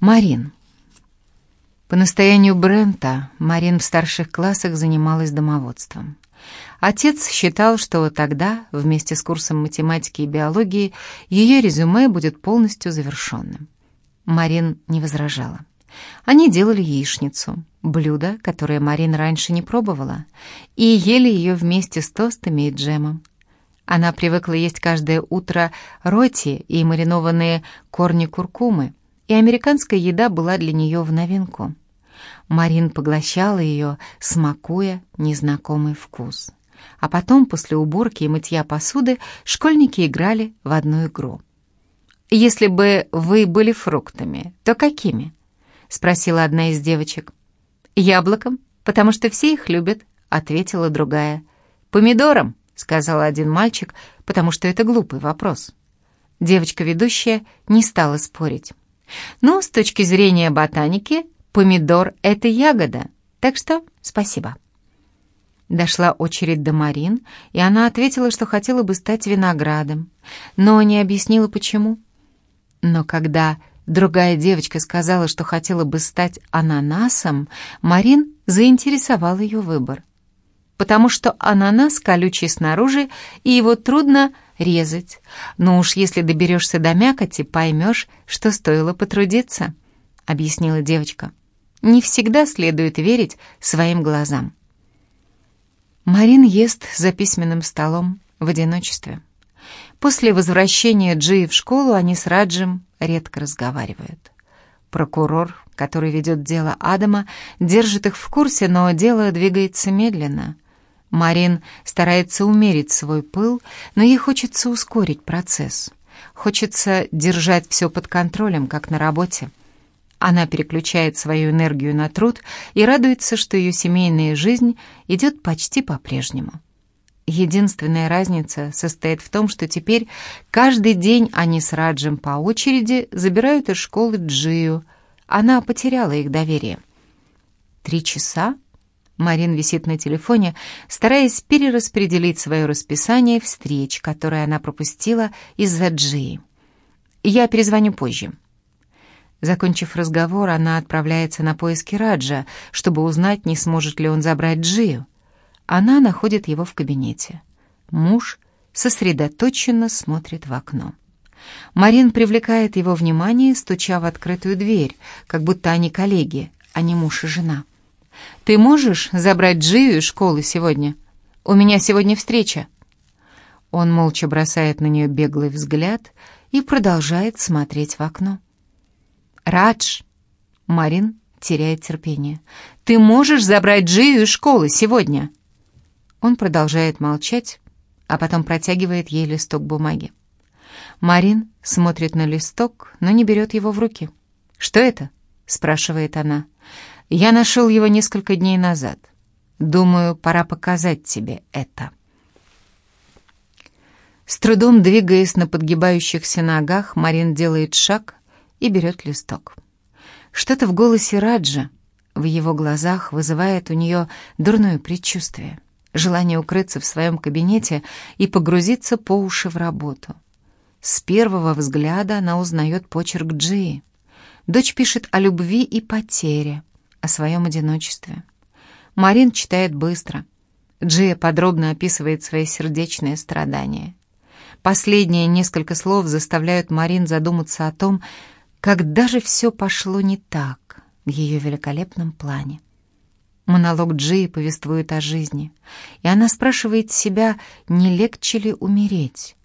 Марин. По настоянию Брента Марин в старших классах занималась домоводством. Отец считал, что тогда, вместе с курсом математики и биологии, ее резюме будет полностью завершенным. Марин не возражала. Они делали яичницу, блюдо, которое Марин раньше не пробовала, и ели ее вместе с тостами и джемом. Она привыкла есть каждое утро роти и маринованные корни куркумы, и американская еда была для нее в новинку. Марин поглощала ее, смакуя незнакомый вкус. А потом, после уборки и мытья посуды, школьники играли в одну игру. «Если бы вы были фруктами, то какими?» — спросила одна из девочек. «Яблоком, потому что все их любят», — ответила другая. «Помидором», — сказал один мальчик, потому что это глупый вопрос. Девочка-ведущая не стала спорить. «Ну, с точки зрения ботаники, помидор — это ягода, так что спасибо». Дошла очередь до Марин, и она ответила, что хотела бы стать виноградом, но не объяснила, почему. Но когда другая девочка сказала, что хотела бы стать ананасом, Марин заинтересовал ее выбор. Потому что ананас колючий снаружи, и его трудно резать. Но уж если доберешься до мякоти, поймешь, что стоило потрудиться, — объяснила девочка. Не всегда следует верить своим глазам. Марин ест за письменным столом в одиночестве. После возвращения Джи в школу они с Раджем редко разговаривают. Прокурор, который ведет дело Адама, держит их в курсе, но дело двигается медленно. Марин старается умерить свой пыл, но ей хочется ускорить процесс. Хочется держать все под контролем, как на работе. Она переключает свою энергию на труд и радуется, что ее семейная жизнь идет почти по-прежнему. Единственная разница состоит в том, что теперь каждый день они с Раджем по очереди забирают из школы Джию. Она потеряла их доверие. Три часа Марин висит на телефоне, стараясь перераспределить свое расписание встреч, которые она пропустила из-за Джии. «Я перезвоню позже», Закончив разговор, она отправляется на поиски Раджа, чтобы узнать, не сможет ли он забрать Джию. Она находит его в кабинете. Муж сосредоточенно смотрит в окно. Марин привлекает его внимание, стуча в открытую дверь, как будто они коллеги, а не муж и жена. «Ты можешь забрать Джию из школы сегодня? У меня сегодня встреча». Он молча бросает на нее беглый взгляд и продолжает смотреть в окно. «Радж!» Марин теряет терпение. «Ты можешь забрать Джию из школы сегодня?» Он продолжает молчать, а потом протягивает ей листок бумаги. Марин смотрит на листок, но не берет его в руки. «Что это?» — спрашивает она. «Я нашел его несколько дней назад. Думаю, пора показать тебе это». С трудом двигаясь на подгибающихся ногах, Марин делает шаг и берет листок. Что-то в голосе Раджа, в его глазах вызывает у нее дурное предчувствие, желание укрыться в своем кабинете и погрузиться по уши в работу. С первого взгляда она узнает почерк Джии. Дочь пишет о любви и потере, о своем одиночестве. Марин читает быстро. Джия подробно описывает свои сердечные страдания. Последние несколько слов заставляют Марин задуматься о том, когда же все пошло не так в ее великолепном плане? Монолог Джи повествует о жизни, и она спрашивает себя, не легче ли умереть.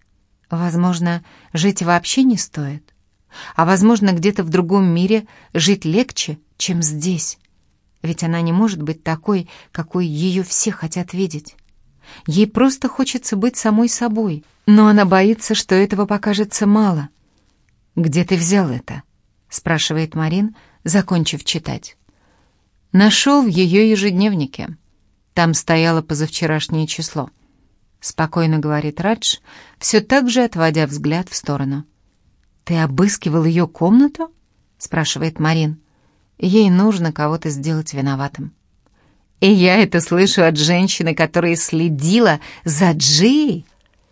Возможно, жить вообще не стоит. А возможно, где-то в другом мире жить легче, чем здесь. Ведь она не может быть такой, какой ее все хотят видеть. Ей просто хочется быть самой собой, но она боится, что этого покажется мало. «Где ты взял это?» — спрашивает Марин, закончив читать. Нашел в ее ежедневнике. Там стояло позавчерашнее число. Спокойно говорит Радж, все так же отводя взгляд в сторону. «Ты обыскивал ее комнату?» — спрашивает Марин. Ей нужно кого-то сделать виноватым. И я это слышу от женщины, которая следила за Джией,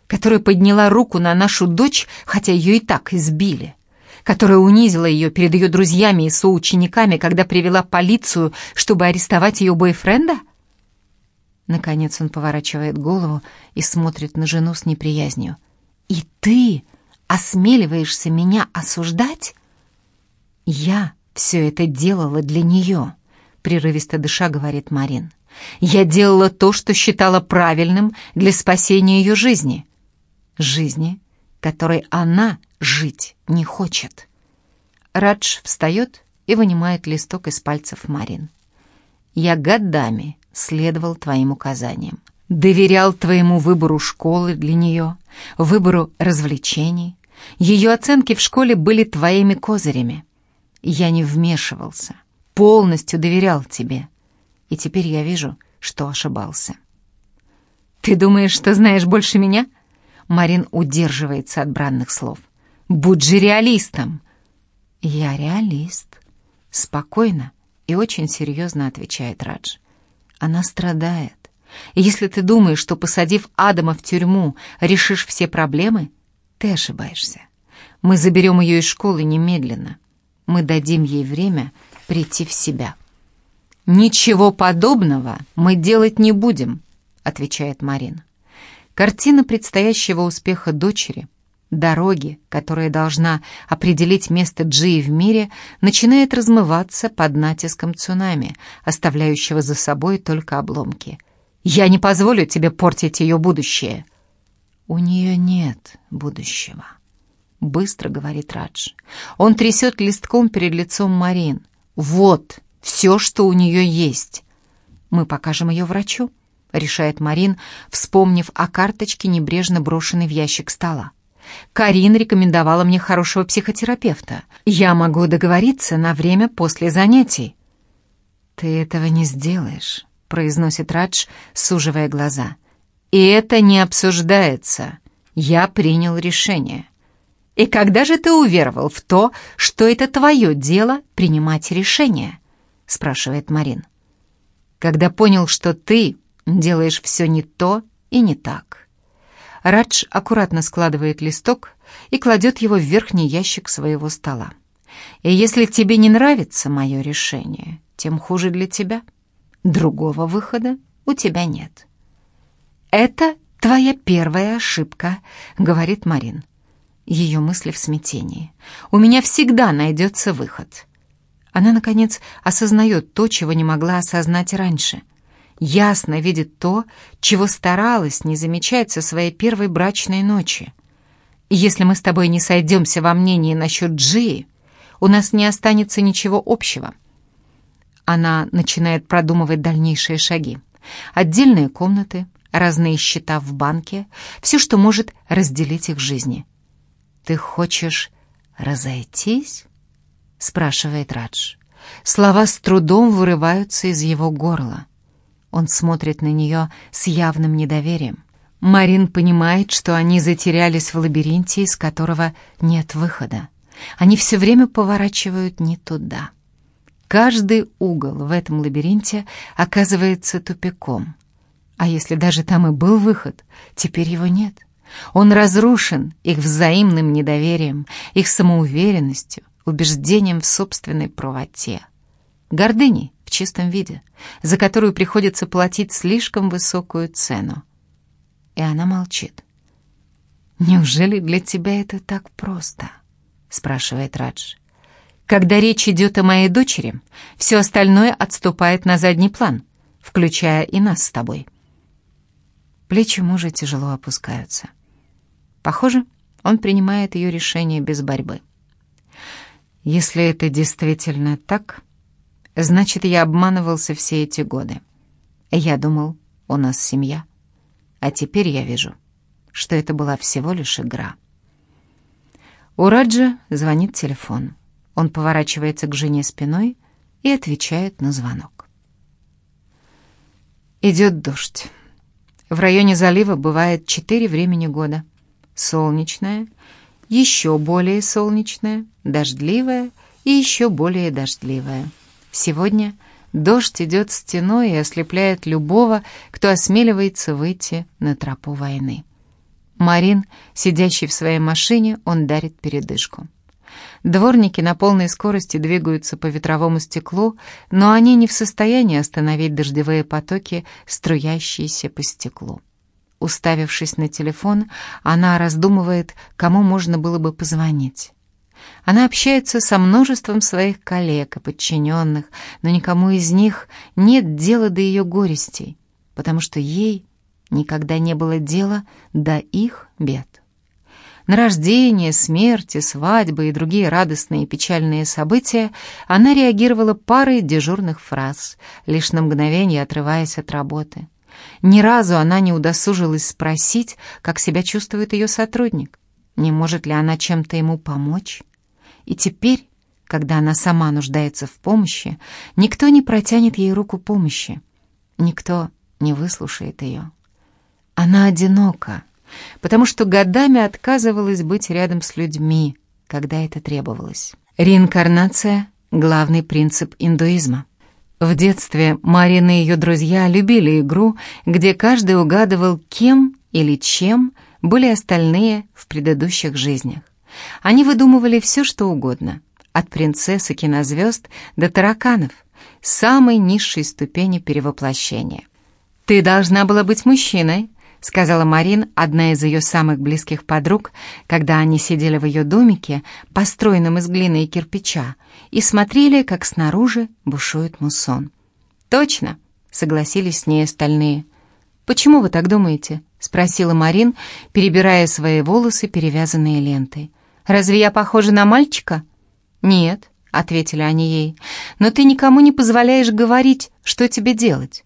которая подняла руку на нашу дочь, хотя ее и так избили. которая унизила ее перед ее друзьями и соучениками, когда привела полицию, чтобы арестовать ее бойфренда? Наконец он поворачивает голову и смотрит на жену с неприязнью. «И ты осмеливаешься меня осуждать?» «Я все это делала для нее», — прерывисто дыша говорит Марин. «Я делала то, что считала правильным для спасения ее жизни. Жизни, которой она жить не хочет». Радж встает и вынимает листок из пальцев Марин. «Я годами следовал твоим указаниям, доверял твоему выбору школы для нее, выбору развлечений. Ее оценки в школе были твоими козырями. Я не вмешивался, полностью доверял тебе. И теперь я вижу, что ошибался. «Ты думаешь, что знаешь больше меня?» Марин удерживается от бранных слов. «Будь же реалистом!» «Я реалист», — спокойно и очень серьезно отвечает Радж. «Она страдает. Если ты думаешь, что, посадив Адама в тюрьму, решишь все проблемы, ты ошибаешься. Мы заберем ее из школы немедленно. Мы дадим ей время прийти в себя». «Ничего подобного мы делать не будем», — отвечает Марина. Картина предстоящего успеха дочери, дороги, которая должна определить место Джии в мире, начинает размываться под натиском цунами, оставляющего за собой только обломки. «Я не позволю тебе портить ее будущее!» «У нее нет будущего», — быстро говорит Радж. Он трясет листком перед лицом Марин. «Вот все, что у нее есть. Мы покажем ее врачу», — решает Марин, вспомнив о карточке, небрежно брошенной в ящик стола. Карин рекомендовала мне хорошего психотерапевта. Я могу договориться на время после занятий». «Ты этого не сделаешь», — произносит Радж, суживая глаза. «И это не обсуждается. Я принял решение». «И когда же ты уверовал в то, что это твое дело принимать решения?» — спрашивает Марин. «Когда понял, что ты делаешь все не то и не так». Радж аккуратно складывает листок и кладет его в верхний ящик своего стола. «И если тебе не нравится мое решение, тем хуже для тебя. Другого выхода у тебя нет». «Это твоя первая ошибка», — говорит Марин. Ее мысли в смятении. «У меня всегда найдется выход». Она, наконец, осознает то, чего не могла осознать раньше — ясно видит то, чего старалась не замечать со своей первой брачной ночи. если мы с тобой не сойдемся во мнении насчет Джии, у нас не останется ничего общего. Она начинает продумывать дальнейшие шаги. Отдельные комнаты, разные счета в банке, все, что может разделить их жизни. «Ты хочешь разойтись?» — спрашивает Радж. Слова с трудом вырываются из его горла. Он смотрит на нее с явным недоверием. Марин понимает, что они затерялись в лабиринте, из которого нет выхода. Они все время поворачивают не туда. Каждый угол в этом лабиринте оказывается тупиком. А если даже там и был выход, теперь его нет. Он разрушен их взаимным недоверием, их самоуверенностью, убеждением в собственной правоте, гордыней, чистом виде, за которую приходится платить слишком высокую цену. И она молчит. «Неужели для тебя это так просто?» — спрашивает Радж. «Когда речь идет о моей дочери, все остальное отступает на задний план, включая и нас с тобой». Плечи мужа тяжело опускаются. Похоже, он принимает ее решение без борьбы. Если это действительно так, Значит, я обманывался все эти годы. Я думал, у нас семья. А теперь я вижу, что это была всего лишь игра. У Раджа звонит телефон. Он поворачивается к жене спиной и отвечает на звонок. Идет дождь. В районе залива бывает четыре времени года. Солнечное, еще более солнечное, дождливое и еще более дождливое. Сегодня дождь идет стеной и ослепляет любого, кто осмеливается выйти на тропу войны. Марин, сидящий в своей машине, он дарит передышку. Дворники на полной скорости двигаются по ветровому стеклу, но они не в состоянии остановить дождевые потоки, струящиеся по стеклу. Уставившись на телефон, она раздумывает, кому можно было бы позвонить. Она общается со множеством своих коллег и подчиненных, но никому из них нет дела до ее горестей, потому что ей никогда не было дела до их бед. На рождение, смерти, свадьбы и другие радостные и печальные события она реагировала парой дежурных фраз, лишь на мгновение отрываясь от работы. Ни разу она не удосужилась спросить, как себя чувствует ее сотрудник, не может ли она чем-то ему помочь. И теперь, когда она сама нуждается в помощи, никто не протянет ей руку помощи, никто не выслушает ее. Она одинока, потому что годами отказывалась быть рядом с людьми, когда это требовалось. Реинкарнация — главный принцип индуизма. В детстве Марина и ее друзья любили игру, где каждый угадывал, кем или чем были остальные в предыдущих жизнях. Они выдумывали все, что угодно, от принцесс и кинозвезд до тараканов, самой низшей ступени перевоплощения. «Ты должна была быть мужчиной», сказала Марин, одна из ее самых близких подруг, когда они сидели в ее домике, построенном из глины и кирпича, и смотрели, как снаружи бушует муссон. «Точно», — согласились с ней остальные. «Почему вы так думаете?» — спросила Марин, перебирая свои волосы, перевязанные лентой. «Разве я похожа на мальчика?» «Нет», — ответили они ей, «но ты никому не позволяешь говорить, что тебе делать».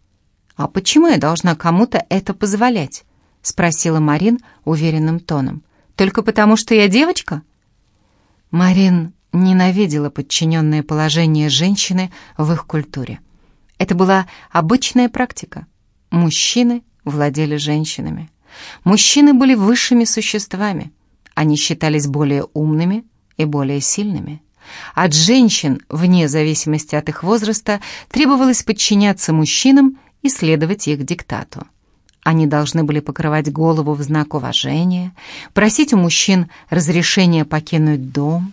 «А почему я должна кому-то это позволять?» — спросила Марин уверенным тоном. «Только потому, что я девочка?» Марин ненавидела подчиненное положение женщины в их культуре. Это была обычная практика. Мужчины владели женщинами. Мужчины были высшими существами. Они считались более умными и более сильными. От женщин, вне зависимости от их возраста, требовалось подчиняться мужчинам и следовать их диктату. Они должны были покрывать голову в знак уважения, просить у мужчин разрешения покинуть дом.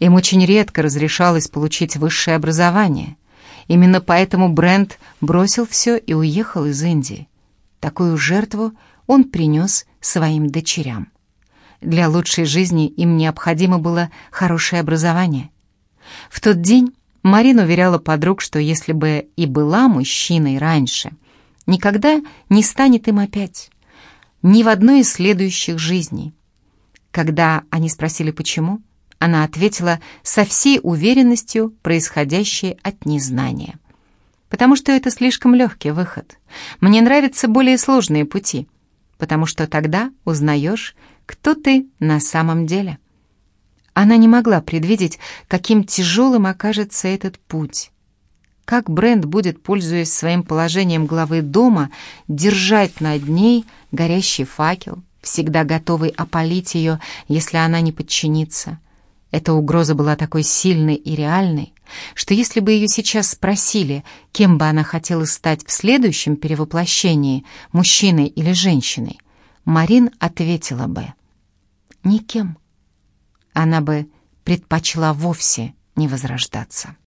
Им очень редко разрешалось получить высшее образование. Именно поэтому Брент бросил все и уехал из Индии. Такую жертву он принес своим дочерям. Для лучшей жизни им необходимо было хорошее образование. В тот день Марин уверяла подруг, что если бы и была мужчиной раньше, никогда не станет им опять. Ни в одной из следующих жизней. Когда они спросили, почему, она ответила со всей уверенностью, происходящей от незнания. «Потому что это слишком легкий выход. Мне нравятся более сложные пути, потому что тогда узнаешь, кто ты на самом деле». Она не могла предвидеть, каким тяжелым окажется этот путь. Как Брент будет, пользуясь своим положением главы дома, держать над ней горящий факел, всегда готовый опалить ее, если она не подчинится. Эта угроза была такой сильной и реальной, что если бы ее сейчас спросили, кем бы она хотела стать в следующем перевоплощении, мужчиной или женщиной, Марин ответила бы «Никем» она бы предпочла вовсе не возрождаться.